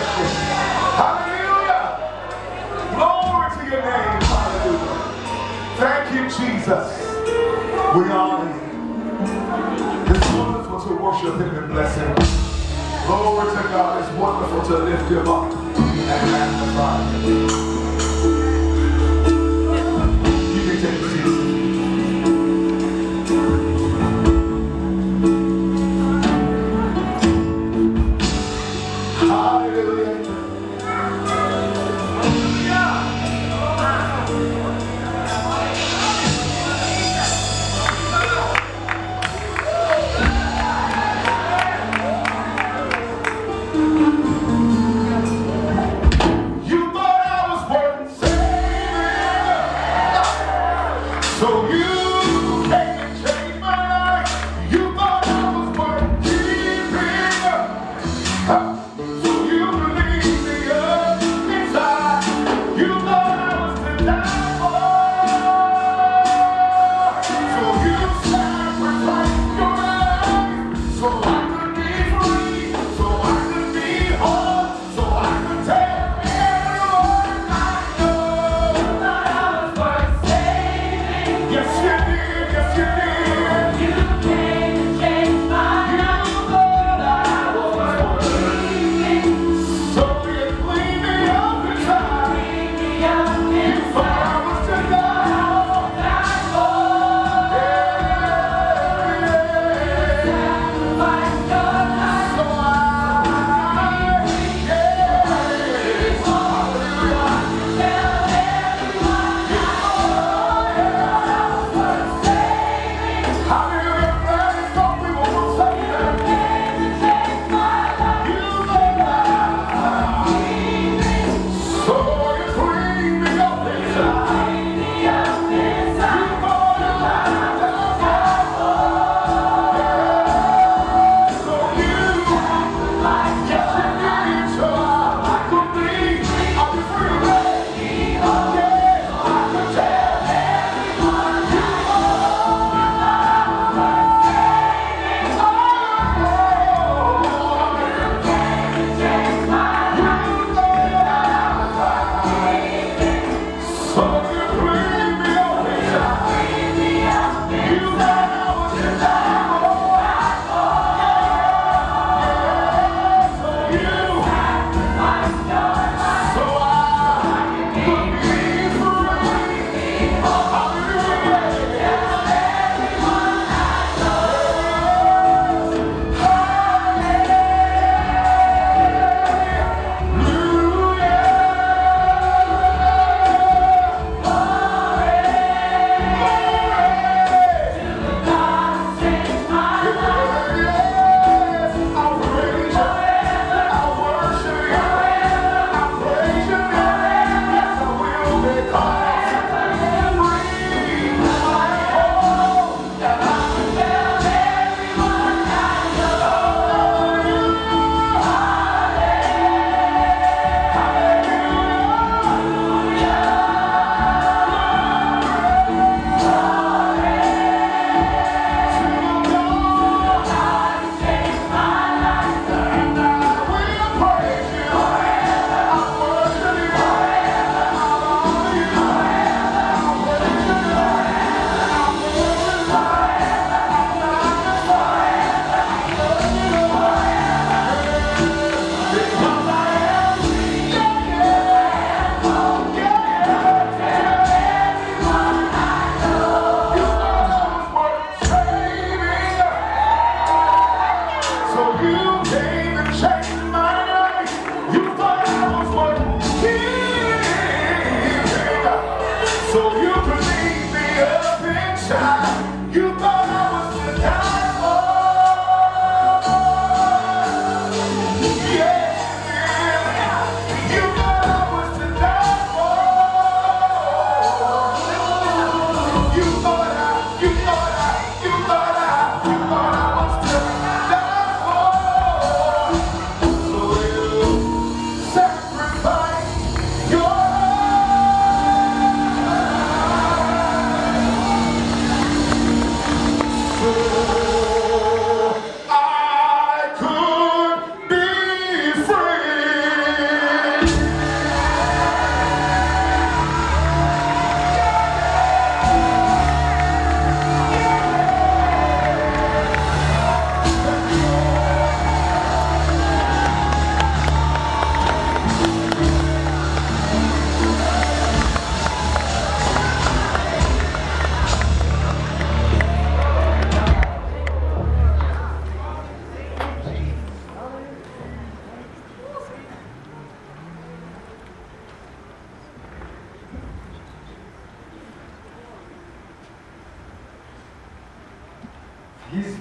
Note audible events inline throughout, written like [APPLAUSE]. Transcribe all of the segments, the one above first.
justice. Hallelujah. Glory to your name. Hallelujah. Thank you, Jesus. We honor you. It's wonderful to worship him and bless him. Glory to God. It's wonderful to lift him up and magnify him. You can take a seat. Believe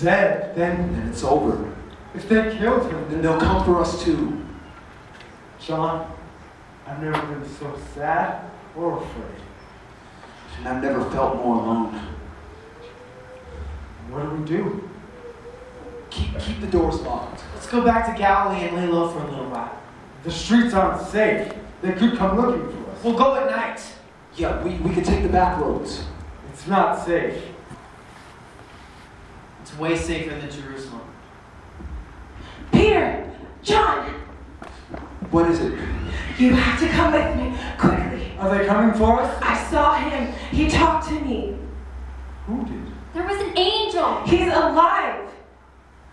dead, then then it's over. if they killed him, Then then they'll come for us too. John, I've never been so sad or afraid. And I've never felt more alone. What do we do? Keep, keep the doors locked. Let's go back to Galilee and lay low for a little while. The streets aren't safe. They could come looking for us. We'll go at night. Yeah, we, we could take the back roads. It's not safe. It's way safer than Jerusalem. Peter! John! What is it? You have to come with me, quickly. Are they coming for us? I saw him. He talked to me. Who did? There was an angel. He's alive.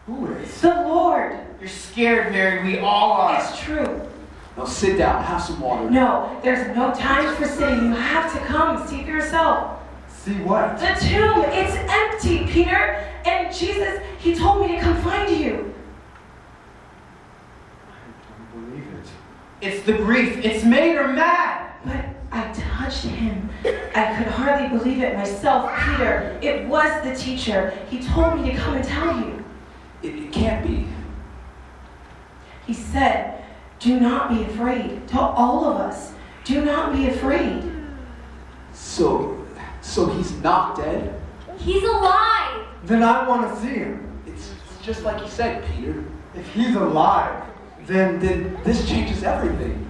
Who is? The Lord. You're scared, Mary. We all are. It's true. Now sit down, have some water. No, there's no time for sitting. You have to come. See for yourself. See what? The tomb, it's empty, Peter. And Jesus, he told me to come find you. I don't believe it. It's the grief. It's made her mad. But I touched him. I could hardly believe it myself, Peter. It was the teacher. He told me to come and tell you. It, it can't be. He said, Do not be afraid. To all of us, do not be afraid. So, so he's not dead? He's alive. Then I want to see him. It's just like you said, Peter. If he's alive, then Then this changes everything.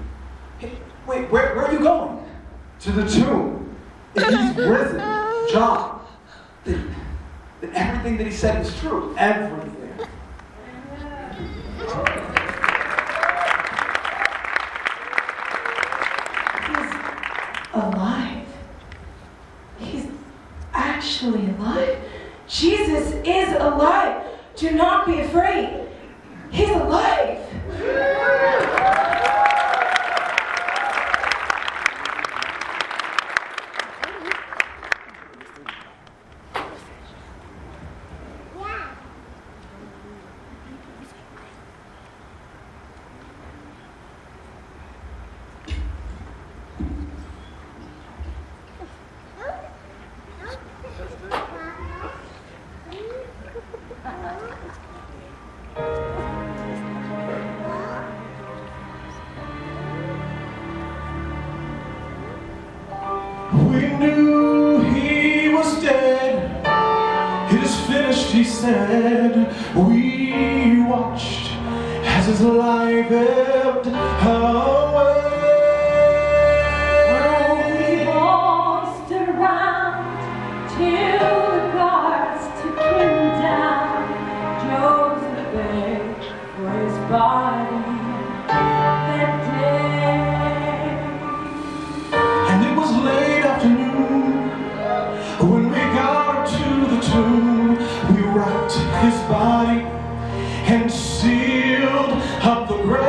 Hey, wait, where, where are you going? to the tomb. If he's [LAUGHS] risen, John, Then, then everything that he said is true. everything. He's alive. He's actually alive. Jesus is alive. Do not be afraid. He's alive. We knew he was dead. It is finished, he said. We watched as his life ebbed tomb. We wrapped his body and sealed up the grave.